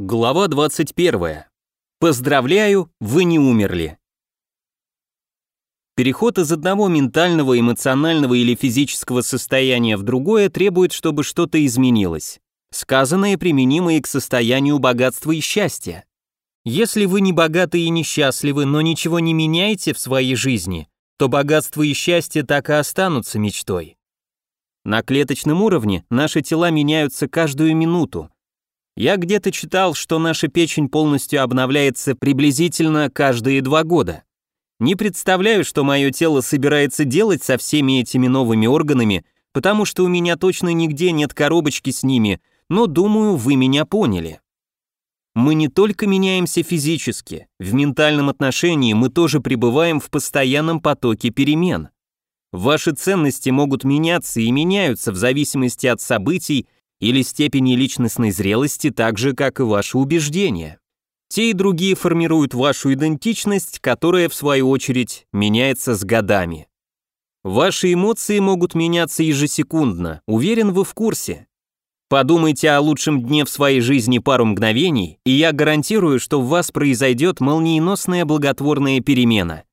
Глава 21. Поздравляю, вы не умерли. Переход из одного ментального, эмоционального или физического состояния в другое требует, чтобы что-то изменилось. Сказанное применимо и к состоянию богатства и счастья. Если вы не богаты и несчастливы, но ничего не меняете в своей жизни, то богатство и счастье так и останутся мечтой. На клеточном уровне наши тела меняются каждую минуту, я где-то читал, что наша печень полностью обновляется приблизительно каждые два года. Не представляю, что мое тело собирается делать со всеми этими новыми органами, потому что у меня точно нигде нет коробочки с ними, но думаю, вы меня поняли. Мы не только меняемся физически, в ментальном отношении мы тоже пребываем в постоянном потоке перемен. Ваши ценности могут меняться и меняются в зависимости от событий, или степени личностной зрелости, так же, как и ваши убеждения. Те и другие формируют вашу идентичность, которая, в свою очередь, меняется с годами. Ваши эмоции могут меняться ежесекундно, уверен, вы в курсе. Подумайте о лучшем дне в своей жизни пару мгновений, и я гарантирую, что в вас произойдет молниеносная благотворная перемена.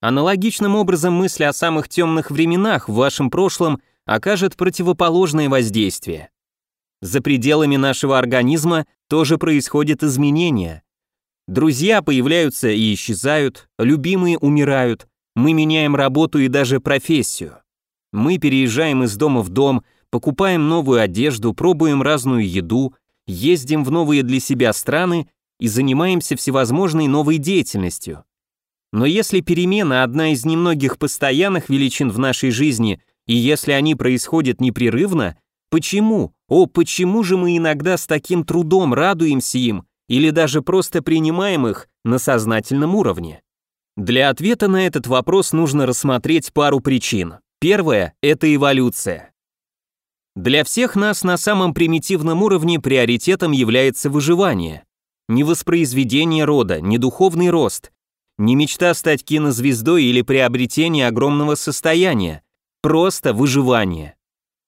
Аналогичным образом мысль о самых темных временах в вашем прошлом окажет противоположное воздействие. За пределами нашего организма тоже происходят изменения. Друзья появляются и исчезают, любимые умирают, мы меняем работу и даже профессию. Мы переезжаем из дома в дом, покупаем новую одежду, пробуем разную еду, ездим в новые для себя страны и занимаемся всевозможной новой деятельностью. Но если перемена одна из немногих постоянных величин в нашей жизни, и если они происходят непрерывно, Почему? О, почему же мы иногда с таким трудом радуемся им или даже просто принимаем их на сознательном уровне? Для ответа на этот вопрос нужно рассмотреть пару причин. Первое – это эволюция. Для всех нас на самом примитивном уровне приоритетом является выживание. Не воспроизведение рода, не духовный рост, не мечта стать кинозвездой или приобретение огромного состояния, просто выживание.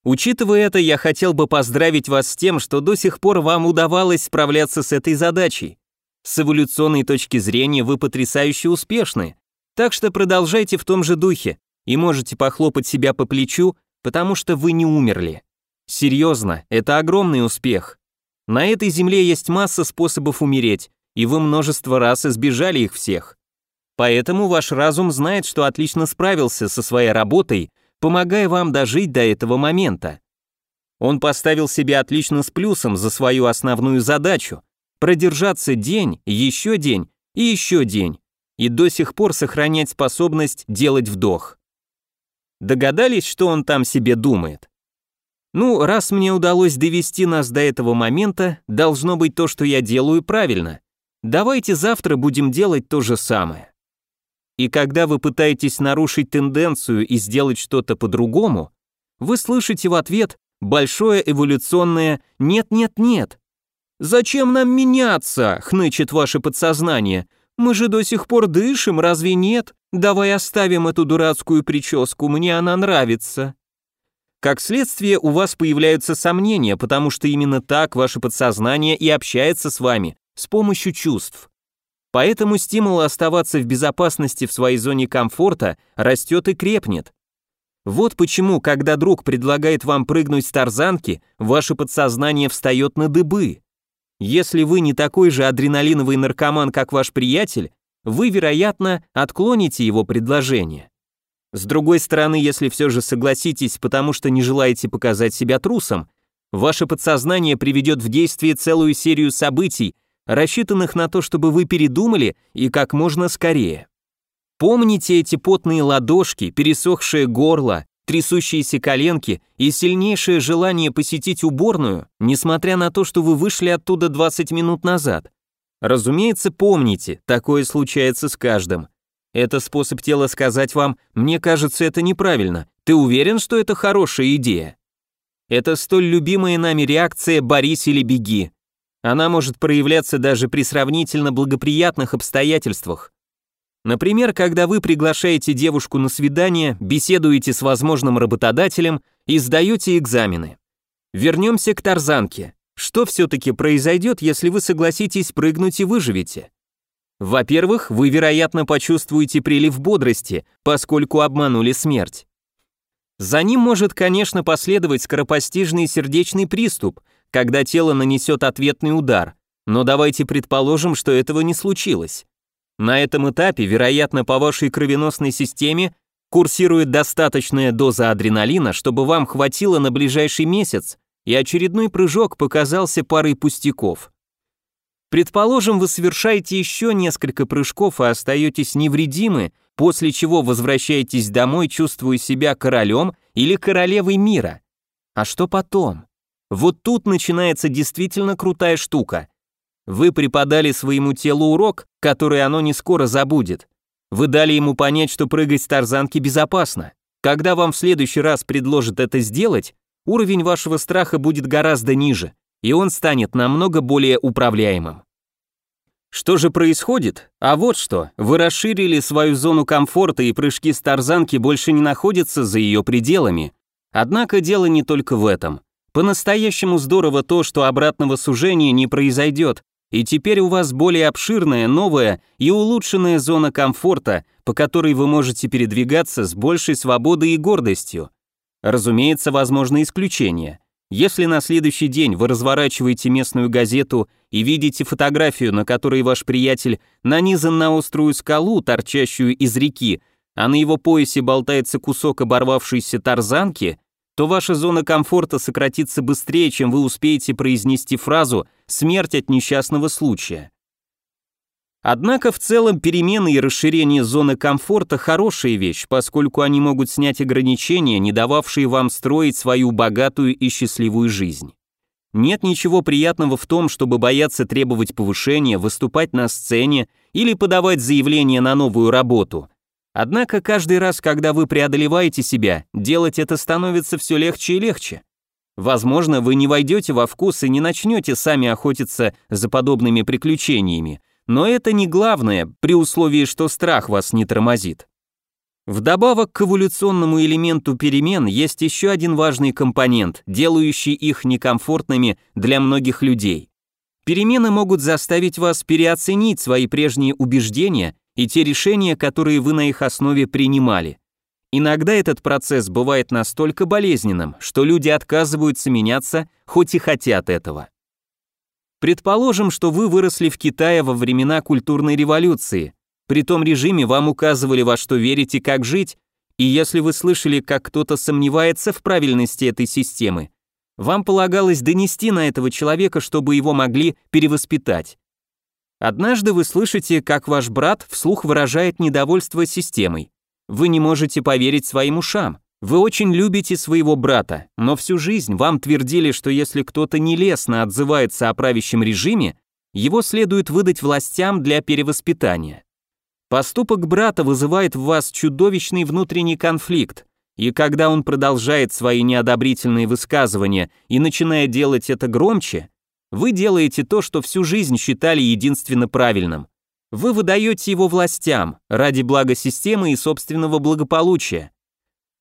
Учитывая это, я хотел бы поздравить вас с тем, что до сих пор вам удавалось справляться с этой задачей. С эволюционной точки зрения вы потрясающе успешны, так что продолжайте в том же духе и можете похлопать себя по плечу, потому что вы не умерли. Серьезно, это огромный успех. На этой земле есть масса способов умереть, и вы множество раз избежали их всех. Поэтому ваш разум знает, что отлично справился со своей работой помогая вам дожить до этого момента. Он поставил себе отлично с плюсом за свою основную задачу – продержаться день, еще день и еще день, и до сих пор сохранять способность делать вдох. Догадались, что он там себе думает? Ну, раз мне удалось довести нас до этого момента, должно быть то, что я делаю правильно. Давайте завтра будем делать то же самое. И когда вы пытаетесь нарушить тенденцию и сделать что-то по-другому, вы слышите в ответ большое эволюционное «нет-нет-нет». «Зачем нам меняться?» — хнычет ваше подсознание. «Мы же до сих пор дышим, разве нет? Давай оставим эту дурацкую прическу, мне она нравится». Как следствие, у вас появляются сомнения, потому что именно так ваше подсознание и общается с вами, с помощью чувств. Поэтому стимул оставаться в безопасности в своей зоне комфорта растет и крепнет. Вот почему, когда друг предлагает вам прыгнуть с тарзанки, ваше подсознание встает на дыбы. Если вы не такой же адреналиновый наркоман, как ваш приятель, вы, вероятно, отклоните его предложение. С другой стороны, если все же согласитесь, потому что не желаете показать себя трусом, ваше подсознание приведет в действие целую серию событий, рассчитанных на то, чтобы вы передумали и как можно скорее. Помните эти потные ладошки, пересохшее горло, трясущиеся коленки и сильнейшее желание посетить уборную, несмотря на то, что вы вышли оттуда 20 минут назад. Разумеется, помните, такое случается с каждым. Это способ тела сказать вам «мне кажется, это неправильно, ты уверен, что это хорошая идея?» Это столь любимая нами реакция «борись или беги», она может проявляться даже при сравнительно благоприятных обстоятельствах. Например, когда вы приглашаете девушку на свидание, беседуете с возможным работодателем и сдаете экзамены. Вернемся к тарзанке. Что все-таки произойдет, если вы согласитесь прыгнуть и выживете? Во-первых, вы, вероятно, почувствуете прилив бодрости, поскольку обманули смерть. За ним может, конечно, последовать скоропостижный сердечный приступ, когда тело нанесет ответный удар, но давайте предположим, что этого не случилось. На этом этапе, вероятно, по вашей кровеносной системе курсирует достаточная доза адреналина, чтобы вам хватило на ближайший месяц, и очередной прыжок показался парой пустяков. Предположим, вы совершаете еще несколько прыжков и остаетесь невредимы, после чего возвращаетесь домой, чувствуя себя королем или королевой мира. А что потом? Вот тут начинается действительно крутая штука. Вы преподали своему телу урок, который оно не скоро забудет. Вы дали ему понять, что прыгать с тарзанки безопасно. Когда вам в следующий раз предложат это сделать, уровень вашего страха будет гораздо ниже, и он станет намного более управляемым. Что же происходит? А вот что, вы расширили свою зону комфорта и прыжки с тарзанки больше не находятся за ее пределами. Однако дело не только в этом. По-настоящему здорово то, что обратного сужения не произойдет, и теперь у вас более обширная, новая и улучшенная зона комфорта, по которой вы можете передвигаться с большей свободой и гордостью. Разумеется, возможны исключения. Если на следующий день вы разворачиваете местную газету и видите фотографию, на которой ваш приятель нанизан на острую скалу, торчащую из реки, а на его поясе болтается кусок оборвавшейся тарзанки, то ваша зона комфорта сократится быстрее, чем вы успеете произнести фразу «смерть от несчастного случая». Однако в целом перемены и расширение зоны комфорта хорошая вещь, поскольку они могут снять ограничения, не дававшие вам строить свою богатую и счастливую жизнь. Нет ничего приятного в том, чтобы бояться требовать повышения, выступать на сцене или подавать заявление на новую работу. Однако каждый раз, когда вы преодолеваете себя, делать это становится все легче и легче. Возможно, вы не войдете во вкус и не начнете сами охотиться за подобными приключениями, но это не главное, при условии, что страх вас не тормозит. Вдобавок к эволюционному элементу перемен есть еще один важный компонент, делающий их некомфортными для многих людей. Перемены могут заставить вас переоценить свои прежние убеждения и те решения, которые вы на их основе принимали. Иногда этот процесс бывает настолько болезненным, что люди отказываются меняться, хоть и хотят этого. Предположим, что вы выросли в Китае во времена культурной революции. При том режиме вам указывали, во что верить как жить, и если вы слышали, как кто-то сомневается в правильности этой системы, вам полагалось донести на этого человека, чтобы его могли перевоспитать. Однажды вы слышите, как ваш брат вслух выражает недовольство системой. Вы не можете поверить своим ушам. Вы очень любите своего брата, но всю жизнь вам твердили, что если кто-то нелестно отзывается о правящем режиме, его следует выдать властям для перевоспитания. Поступок брата вызывает в вас чудовищный внутренний конфликт, и когда он продолжает свои неодобрительные высказывания и начинает делать это громче, вы делаете то, что всю жизнь считали единственно правильным. Вы выдаете его властям ради блага системы и собственного благополучия.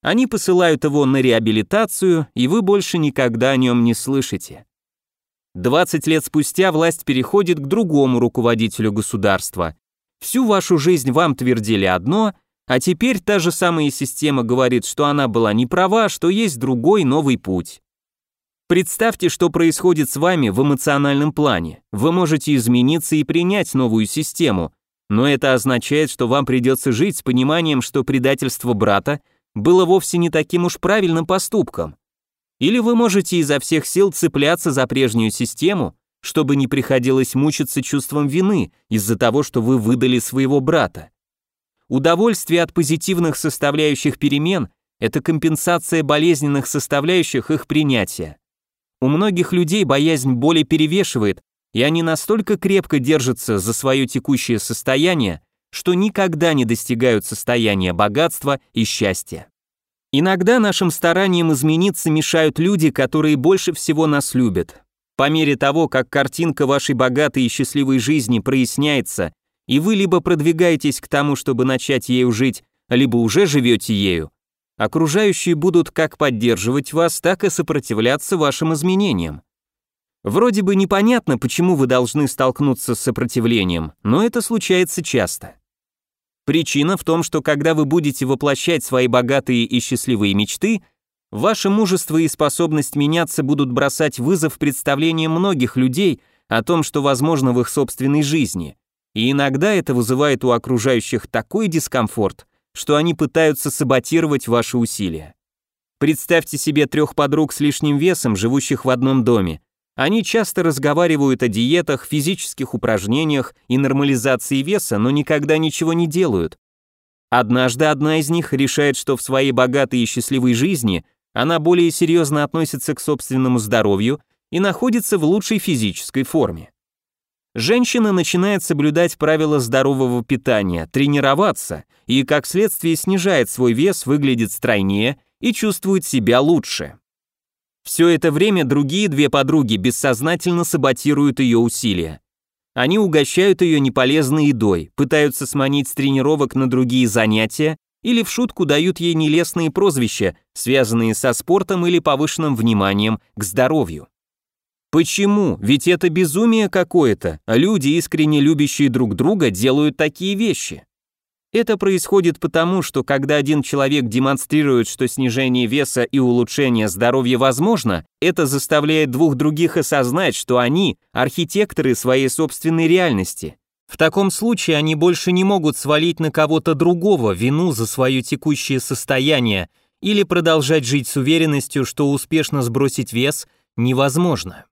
Они посылают его на реабилитацию, и вы больше никогда о нем не слышите. 20 лет спустя власть переходит к другому руководителю государства. Всю вашу жизнь вам твердили одно, а теперь та же самая система говорит, что она была не права, что есть другой новый путь. Представьте, что происходит с вами в эмоциональном плане. Вы можете измениться и принять новую систему, но это означает, что вам придется жить с пониманием, что предательство брата было вовсе не таким уж правильным поступком. Или вы можете изо всех сил цепляться за прежнюю систему, чтобы не приходилось мучиться чувством вины из-за того, что вы выдали своего брата. Удовольствие от позитивных составляющих перемен – это компенсация болезненных составляющих их принятия. У многих людей боязнь боли перевешивает, и они настолько крепко держатся за свое текущее состояние, что никогда не достигают состояния богатства и счастья. Иногда нашим стараниям измениться мешают люди, которые больше всего нас любят. По мере того, как картинка вашей богатой и счастливой жизни проясняется, и вы либо продвигаетесь к тому, чтобы начать ею жить, либо уже живете ею, окружающие будут как поддерживать вас, так и сопротивляться вашим изменениям. Вроде бы непонятно, почему вы должны столкнуться с сопротивлением, но это случается часто. Причина в том, что когда вы будете воплощать свои богатые и счастливые мечты, ваше мужество и способность меняться будут бросать вызов представлениям многих людей о том, что возможно в их собственной жизни. И иногда это вызывает у окружающих такой дискомфорт, что они пытаются саботировать ваши усилия. Представьте себе трех подруг с лишним весом, живущих в одном доме. Они часто разговаривают о диетах, физических упражнениях и нормализации веса, но никогда ничего не делают. Однажды одна из них решает, что в своей богатой и счастливой жизни она более серьезно относится к собственному здоровью и находится в лучшей физической форме. Женщина начинает соблюдать правила здорового питания, тренироваться и, как следствие, снижает свой вес, выглядит стройнее и чувствует себя лучше. Все это время другие две подруги бессознательно саботируют ее усилия. Они угощают ее неполезной едой, пытаются сманить с тренировок на другие занятия или в шутку дают ей нелестные прозвища, связанные со спортом или повышенным вниманием к здоровью. Почему? Ведь это безумие какое-то, а люди, искренне любящие друг друга, делают такие вещи. Это происходит потому, что когда один человек демонстрирует, что снижение веса и улучшение здоровья возможно, это заставляет двух других осознать, что они – архитекторы своей собственной реальности. В таком случае они больше не могут свалить на кого-то другого вину за свое текущее состояние или продолжать жить с уверенностью, что успешно сбросить вес невозможно.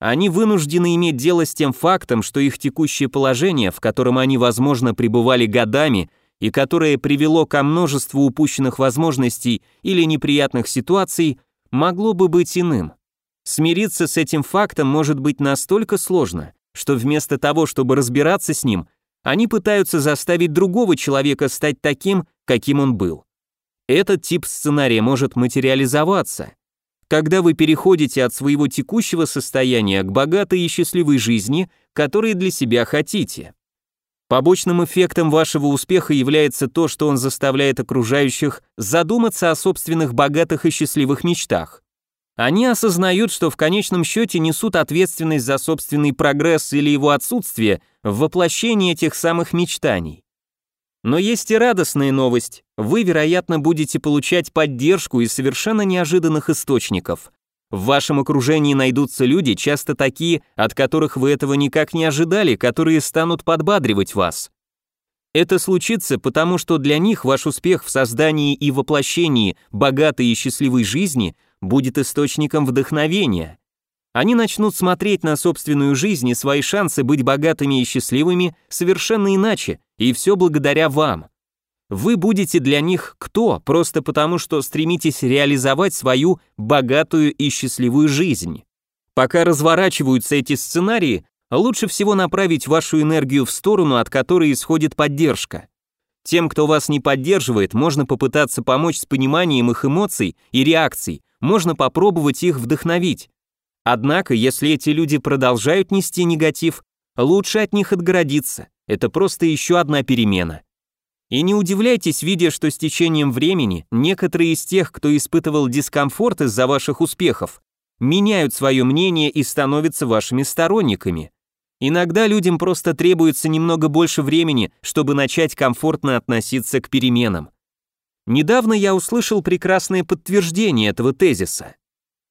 Они вынуждены иметь дело с тем фактом, что их текущее положение, в котором они, возможно, пребывали годами и которое привело ко множеству упущенных возможностей или неприятных ситуаций, могло бы быть иным. Смириться с этим фактом может быть настолько сложно, что вместо того, чтобы разбираться с ним, они пытаются заставить другого человека стать таким, каким он был. Этот тип сценария может материализоваться, когда вы переходите от своего текущего состояния к богатой и счастливой жизни, которой для себя хотите. Побочным эффектом вашего успеха является то, что он заставляет окружающих задуматься о собственных богатых и счастливых мечтах. Они осознают, что в конечном счете несут ответственность за собственный прогресс или его отсутствие в воплощении этих самых мечтаний. Но есть и радостная новость. Вы, вероятно, будете получать поддержку из совершенно неожиданных источников. В вашем окружении найдутся люди, часто такие, от которых вы этого никак не ожидали, которые станут подбадривать вас. Это случится потому, что для них ваш успех в создании и воплощении богатой и счастливой жизни будет источником вдохновения. Они начнут смотреть на собственную жизнь и свои шансы быть богатыми и счастливыми совершенно иначе, и все благодаря вам. Вы будете для них кто, просто потому что стремитесь реализовать свою богатую и счастливую жизнь. Пока разворачиваются эти сценарии, лучше всего направить вашу энергию в сторону, от которой исходит поддержка. Тем, кто вас не поддерживает, можно попытаться помочь с пониманием их эмоций и реакций, можно попробовать их вдохновить. Однако, если эти люди продолжают нести негатив, лучше от них отгородиться. Это просто еще одна перемена. И не удивляйтесь, видя, что с течением времени некоторые из тех, кто испытывал дискомфорт из-за ваших успехов, меняют свое мнение и становятся вашими сторонниками. Иногда людям просто требуется немного больше времени, чтобы начать комфортно относиться к переменам. Недавно я услышал прекрасное подтверждение этого тезиса.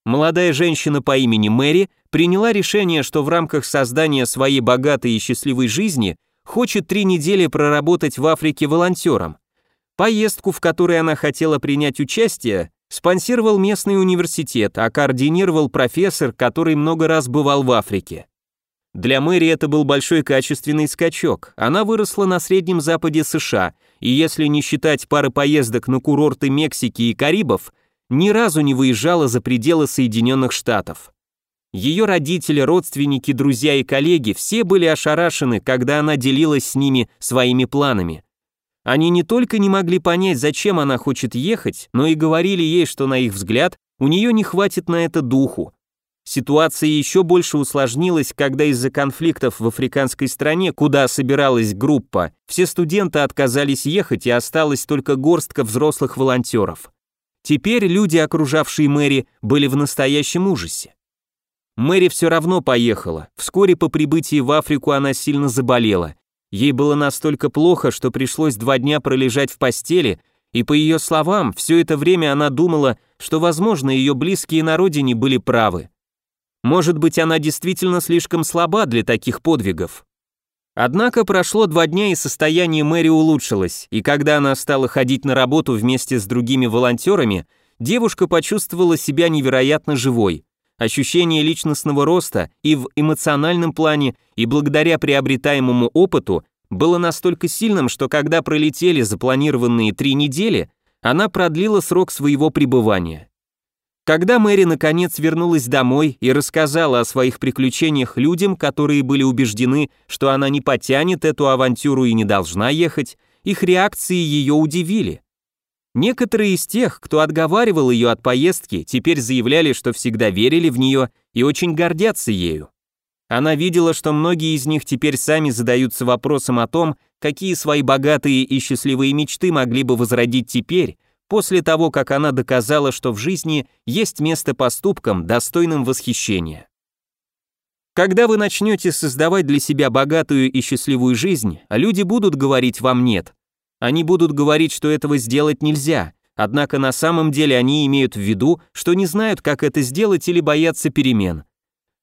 Молодая женщина по имени Мэри приняла решение, что в рамках создания своей богатой и счастливой жизни хочет три недели проработать в Африке волонтером. Поездку, в которой она хотела принять участие, спонсировал местный университет, а координировал профессор, который много раз бывал в Африке. Для Мэри это был большой качественный скачок. Она выросла на Среднем Западе США, и если не считать пары поездок на курорты Мексики и Карибов, ни разу не выезжала за пределы Соединенных Штатов. Ее родители, родственники, друзья и коллеги все были ошарашены, когда она делилась с ними своими планами. Они не только не могли понять, зачем она хочет ехать, но и говорили ей, что на их взгляд у нее не хватит на это духу. Ситуация еще больше усложнилась, когда из-за конфликтов в африканской стране, куда собиралась группа, все студенты отказались ехать и осталась только горстка взрослых волонтеров. Теперь люди, окружавшие Мэри, были в настоящем ужасе. Мэри все равно поехала. Вскоре по прибытии в Африку она сильно заболела. Ей было настолько плохо, что пришлось два дня пролежать в постели, и по ее словам, все это время она думала, что, возможно, ее близкие на родине были правы. Может быть, она действительно слишком слаба для таких подвигов. Однако прошло два дня, и состояние Мэри улучшилось, и когда она стала ходить на работу вместе с другими волонтерами, девушка почувствовала себя невероятно живой. Ощущение личностного роста и в эмоциональном плане, и благодаря приобретаемому опыту было настолько сильным, что когда пролетели запланированные три недели, она продлила срок своего пребывания. Когда Мэри наконец вернулась домой и рассказала о своих приключениях людям, которые были убеждены, что она не потянет эту авантюру и не должна ехать, их реакции ее удивили. Некоторые из тех, кто отговаривал ее от поездки, теперь заявляли, что всегда верили в нее и очень гордятся ею. Она видела, что многие из них теперь сами задаются вопросом о том, какие свои богатые и счастливые мечты могли бы возродить теперь, после того, как она доказала, что в жизни есть место поступкам, достойным восхищения. Когда вы начнете создавать для себя богатую и счастливую жизнь, люди будут говорить вам «нет», они будут говорить, что этого сделать нельзя, однако на самом деле они имеют в виду, что не знают, как это сделать или боятся перемен.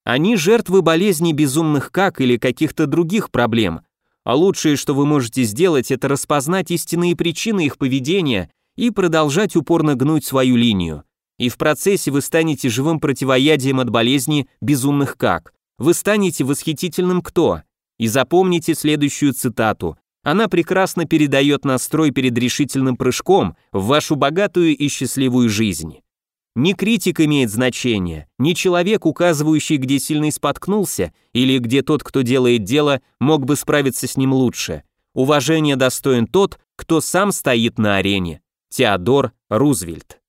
Они жертвы болезней безумных как или каких-то других проблем, а лучшее, что вы можете сделать, это распознать истинные причины их поведения и продолжать упорно гнуть свою линию. И в процессе вы станете живым противоядием от болезни безумных как. Вы станете восхитительным кто. И запомните следующую цитату. Она прекрасно передает настрой перед решительным прыжком в вашу богатую и счастливую жизнь. Не критик имеет значение, не человек, указывающий, где сильный споткнулся, или где тот, кто делает дело, мог бы справиться с ним лучше. Уважение достоин тот, кто сам стоит на арене. Теодор Рузвельт